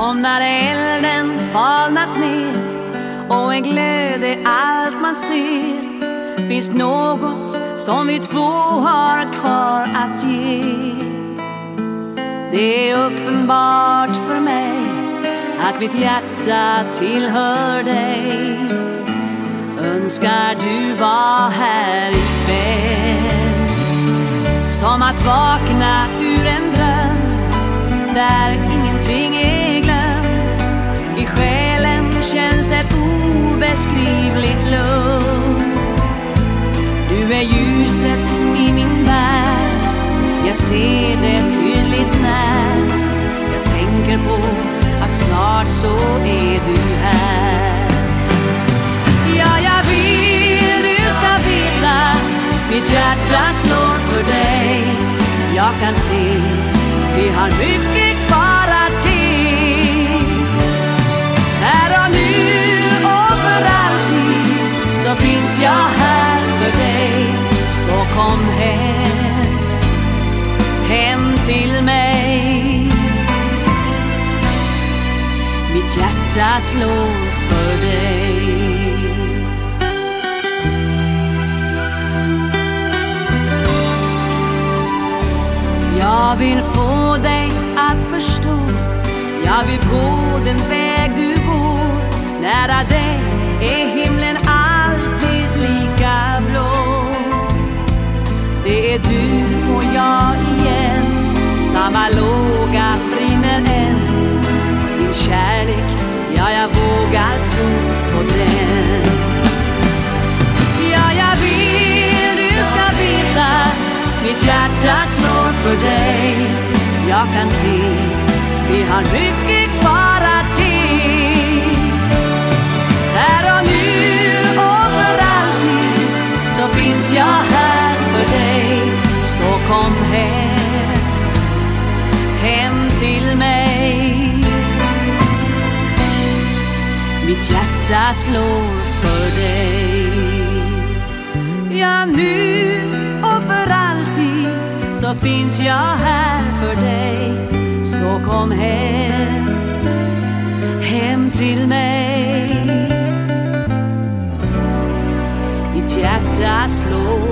Som när elden falnat ner och en glöd är allt man ser finns något som vi två har kvar att ge. Det är uppenbart för mig att mitt hjärta tillhör dig. Önskar du var här ikväll? Som att vakna ur en dröm där ingenting är är ljuset i min värld. Jag ser det tydligt när jag tänker på att snart så är du här. Ja, jag vill du ska veta mitt hjärta slår för dig. Jag kan se vi har mycket hjärta slår för dig. Jag vill få dig att förstå. Jag vill gå den väg du går. Nära dig är himlen alltid lika blå. Det är du och jag igen. Samma låga för dig. Jag kan se vi har mycket kvar att ge. Här och nu och för alltid Så finns jag här för dig. Så kom hem Hem till mig. Mitt hjärta slår för dig. Ja, nu så finns jag här för dig. Så kom hem, hem till mig. Mitt hjärta slår